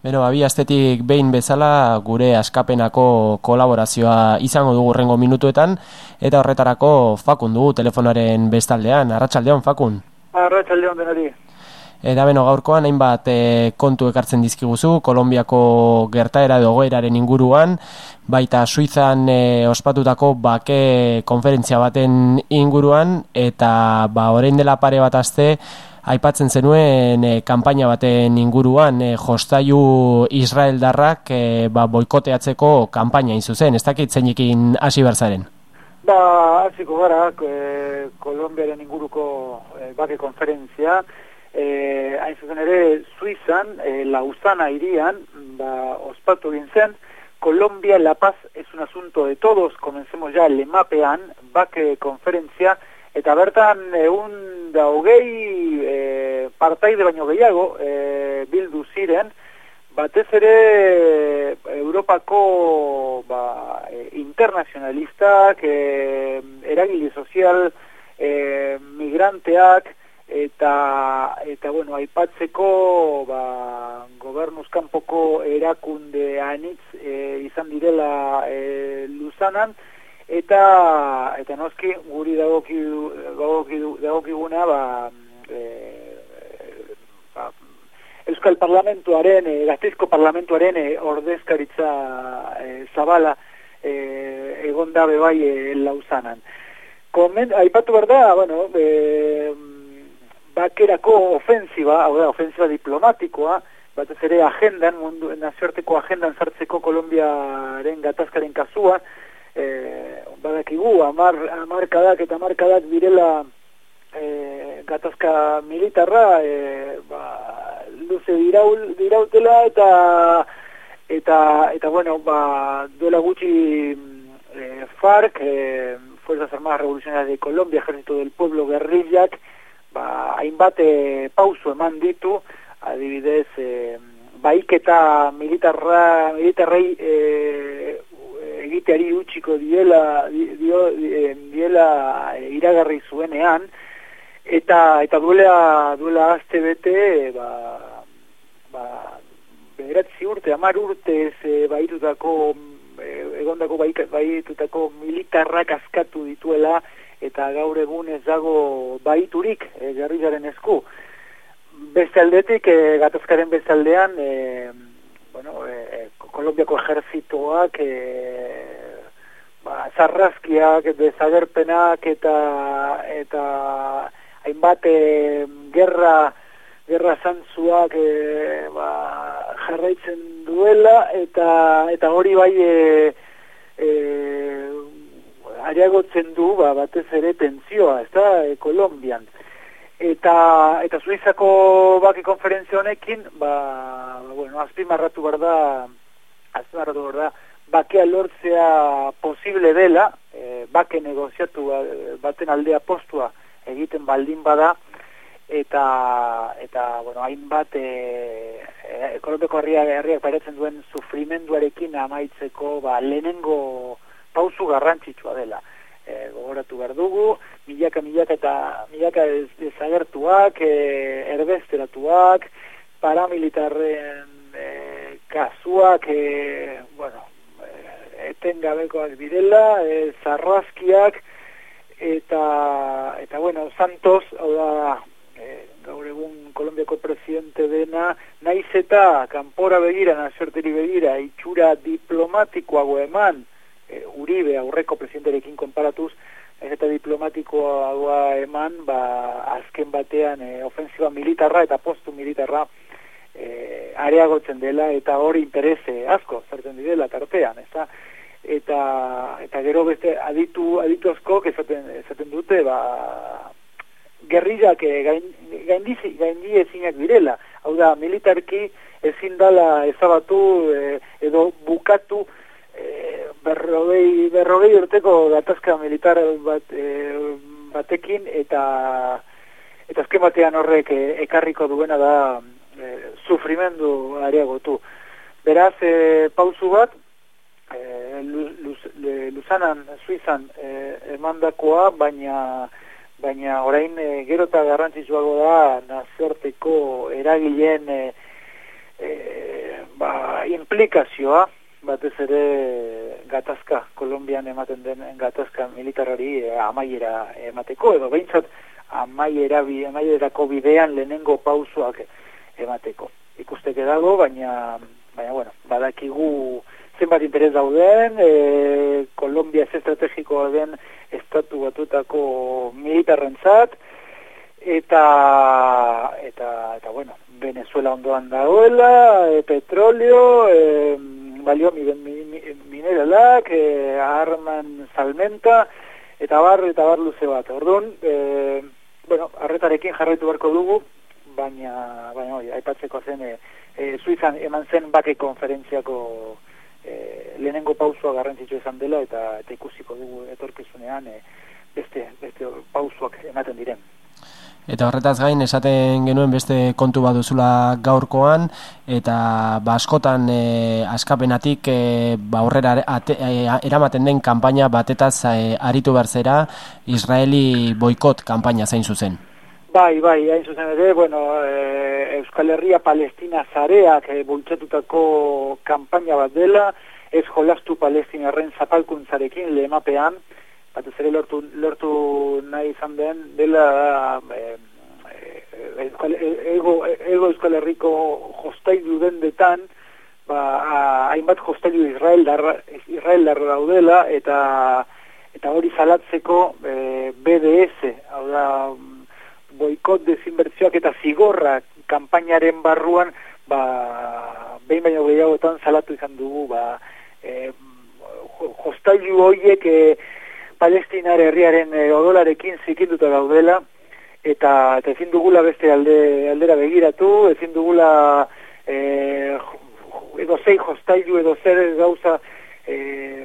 Beno, abi astetik behin bezala gure askapenako kolaborazioa izango dugu rengo minutuetan, eta horretarako fakun dugu telefonaren bestaldean. Arratxaldeon, fakun? Arratxaldeon denari. Eta beno, gaurkoan hainbat e, kontu ekartzen dizkiguzu, Kolombiako gertaera edo goeraren inguruan, baita Suizan e, ospatutako bake konferentzia baten inguruan, eta ba, orain dela pare bat aste, aipatzen zenuen e, kanpaina baten inguruan e, jostaiu Israel darrak e, ba, boikoteatzeko kanpaina zuzen, ez dakit zeinekin hasi berzaren? Ba, hasiko gara, e, Kolombiaren inguruko e, bake konferentzia, e, hain zuzen ere, Suizan, e, Lausana irian, ba, ospatu gintzen, Colombia, La Paz es un asunto de todos, comencemos ya el mapean, bake konferentzia, eta bertan egun da hogei e, partaide baino gehiago e, bildu ziren, batez ere Europako ba, e, internazionalistak, e, eragili sozial, e, migranteak, eta eta bueno, aipatzeko ba, gobernuzkanpoko erakunde anitz e, izan direla e, luzanan, eta eta noski guri dagoki dagoki dagokiguna ba, e, ba Euskal Parlamentuaren e, Gasteizko Parlamentuaren e, ordezkaritza e, Zabala e, egonda be bai e, Lausanan. Komen aipatu berda, bueno, e, bakerako ofensiba, hau da, ofensiba diplomatikoa, batez ere agendan, mundu, nazioarteko agendan sartzeko Kolombiaren gatazkaren kasua, e, badakigu amar, amarkadak eta amarkadak direla e, gatazka militarra e, ba, luze diraul, dirautela eta eta eta bueno ba, duela gutxi e, FARC e, Fuerzas Armadas Revolucionarias de Colombia Ejército del Pueblo Guerrillak ba, hainbat e, pauso eman ditu. Adibidez e, baiketa militarra militarrei e, egiteari utxiko diela, dio, diela eh, iragarri zuenean, eta eta duela, duela azte bete, ba, ba, beratzi urte, amar urte ez e, baitutako, egondako baitutako militarrak askatu dituela, eta gaur egun ez dago baiturik e, garrilaren esku. Beste aldetik, e, gatazkaren bezaldean, e, bueno, e, Kolombiako ejerzitoak e, ba, zarrazkiak, dezagerpenak eta eta hainbat e, gerra gerra zantzuak e, ba, jarraitzen duela eta eta hori bai e, e, areagotzen du ba, batez ere tenzioa, ez da, e, Kolombian. Eta eta Suizako baki konferentzia honekin ba, bueno, azpimarratu behar da azpimarratu behar da bakea lortzea posible dela e, bake negoziatu ba, baten aldea postua egiten baldin bada eta eta bueno, hainbat e, e, ekonomiko herriak herriak pairatzen duen sufrimenduarekin amaitzeko ba, lehenengo pausu garrantzitsua dela. E, gogoratu behar dugu, milaka, milaka eta milaka dezagertuak, e, erbesteratuak, paramilitarren e, kasuak, e, bueno, etengabekoak direla, e, zarrazkiak, eta, eta bueno, Santos, hau da, e, gaur egun Kolombiako presidente dena, naiz eta kanpora begira, nazerteri begira, itxura diplomatikoago eman, e, Uribe aurreko presidenterekin konparatuz ez eta diplomatikoa eman ba, azken batean e, ofensiba militarra eta postu militarra e, areagotzen dela eta hori interese asko zertzen direla tartean eta eta eta gero beste aditu aditu asko esaten, esaten dute ba gerrillak gain, gaindizi gaindi ezinak direla hau da militarki ezin dala ezabatu edo bukatu berrogei, berrogei urteko gatazka militar bat, e, batekin eta eta azken batean horrek e, ekarriko duena da e, sufrimendu areagotu. Beraz, e, pauzu bat, e, Luzanan, Suizan e, emandakoa, baina baina orain e, gero eta garrantzitsuago da nazioarteko eragileen e, e, ba, implikazioa, batez ere gatazka, Kolombian ematen den gatazka militarari e, amaiera emateko, edo behintzat amaiera, amaierako bidean lehenengo pausuak emateko. Ikusteke dago, baina, baina bueno, badakigu zenbat interes dauden, e, Kolombia ez estrategikoa den estatu batutako militarrentzat, eta, eta, eta bueno, Venezuela ondoan dagoela, e, petroleo, e, balio mi, mi, mineralak, e, arman salmenta, eta bar, eta bar luze bat. Orduan, e, bueno, arretarekin jarraitu beharko dugu, baina, baina, oi, aipatzeko zen, e, e, Suizan eman zen bake konferentziako e, lehenengo pausua garrantzitsu izan dela, eta, eta ikusiko dugu etorkizunean e, beste, beste pausuak ematen diren. Eta horretaz gain esaten genuen beste kontu bat duzula gaurkoan eta ba askotan e, askapenatik e, ba aurrera e, eramaten den kanpaina batetaz e, aritu berzera Israeli boikot kanpaina zain zuzen. Bai, bai, hain zuzen ere, bueno, e, Euskal Herria Palestina zareak e, bultzatutako kanpaina bat dela, ez jolastu palestinarren zapalkuntzarekin lehemapean, batez ere lortu, lortu nahi izan den dela eh, eh, ego, ego euskal herriko jostailu dendetan ba, hainbat jostailu Israel darra, Israel darra daudela eta eta hori zalatzeko eh, BDS hau da boikot desinbertzioak eta zigorra kanpainaren barruan ba, behin baino gehiagotan salatu izan dugu ba, eh, jostailu horiek eh, Palestinar herriaren e, odolarekin zikinduta daudela eta eta ezin dugula beste alde aldera begiratu, ezin dugula eh edo sei hostailu edo zer gauza eh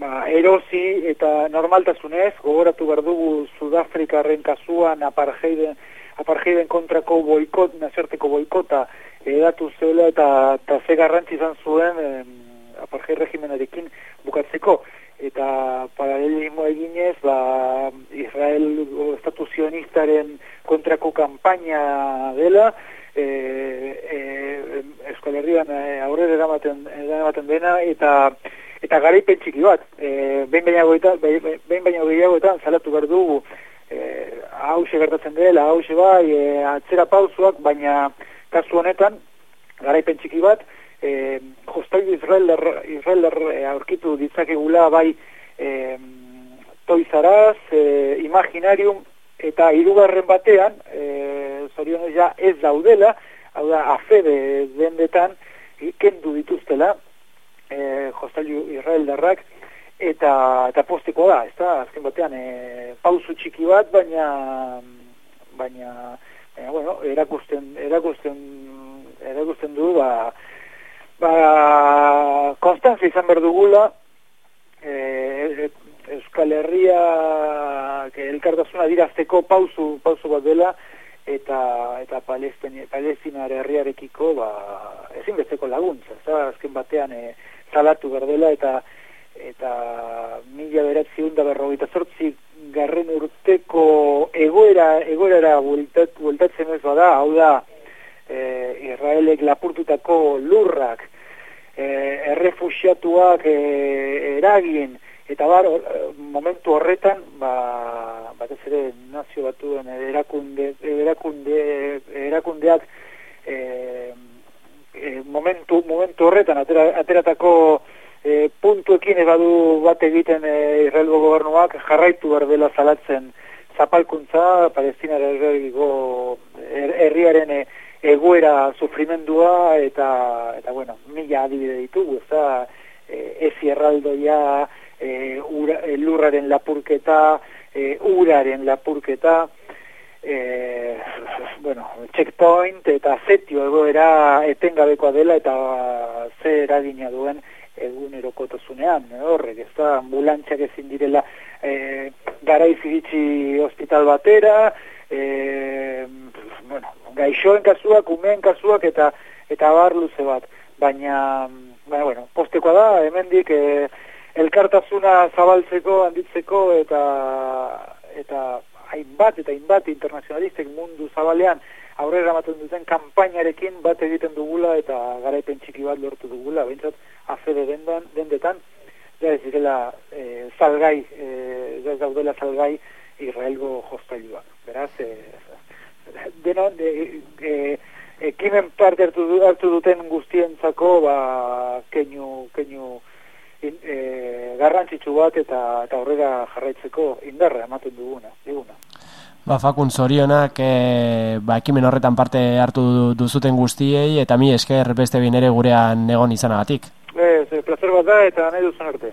ba, erosi eta normaltasunez gogoratu ber dugu Sudafrikarren kasuan apartheiden apartheiden kontrako boikot, nazerteko boikota edatu zela eta ta ze garrantzi izan zuen eh, apartheid regimenarekin bukatzeko. Eta paralelismo eginez ba, Israel estatu zionistaren kontrako kanpaina dela e, e, Euskal Herrian e, aurrera eramaten, eramaten dena eta eta garaipen txiki bat e, behin baina gehiagoetan salatu behar dugu e, hause gertatzen dela hause bai e, atzera pausuak baina kasu honetan garaipen txiki bat eh, jostailu Israeler, Israeler eh, aurkitu ditzakegula bai eh, toizaraz, eh, imaginarium, eta hirugarren batean, eh, zorionez ja ez daudela, hau da, afede dendetan, kendu dituztela, eh, jostailu Israelderrak, eta, eta posteko da, ez da, azken batean, eh, pausu txiki bat, baina, baina, baina, bueno, erakusten, erakusten, erakusten du, ba, ba, konstantzia izan behar dugula, e, Euskal Herria elkartasuna dirazteko pauzu, pauzu bat dela, eta eta palestinar herriarekiko ba, ezinbesteko laguntza, za, azken batean e, zalatu berdela eta eta mila beratzi hunda berrogeita zortzi garren urteko egoera, egoera bueltatzen ez bada, hau da, e, Israelek lapurtutako lurrak, e, errefusiatuak e, eragin, eta bar, momentu horretan, ba, batez ere nazio batuen erakunde, erakunde, erakundeak e, e, momentu, momentu horretan atera, ateratako e, puntuekin ebadu bat egiten e, Israelgo gobernuak jarraitu behar dela zalatzen zapalkuntza, Palestina herriaren er, egoera sufrimendua eta eta bueno, mila adibide ditugu, ez da e, ez e, ura, e, lurraren lapurketa, e, uraren lapurketa, e, bueno, checkpoint eta zetio egoera etengabekoa dela eta ze eragina duen egun erokotozunean, horrek, ez da, ambulantziak ezin direla e, garaiz iritsi hospital batera, e, bueno, gaixoen kasuak, umeen kasuak eta eta bar luze bat. Baina, baina bueno, postekoa da, hemendik e, elkartasuna zabaltzeko, handitzeko eta eta hainbat eta hainbat internazionalistek mundu zabalean aurrera ematen duten kanpainarekin bat egiten dugula eta garaipen txiki bat lortu dugula, behintzat afede dendan, dendetan, ja ez direla e, salgai, e, ez daudela salgai Israelgo jostailuak. Beraz, e, deno, de, e, ekimen parte hartu, hartu duten guztientzako, ba, keinu, keinu in, e, garrantzitsu bat eta, eta aurrera jarraitzeko indarra ematen duguna. Diguna. Ba, Fakun, zorionak, e, ba, ekimen horretan parte hartu duzuten guztiei, eta mi esker beste binere gurean egon izanagatik. Ez, placer bat da, eta nahi duzun arte.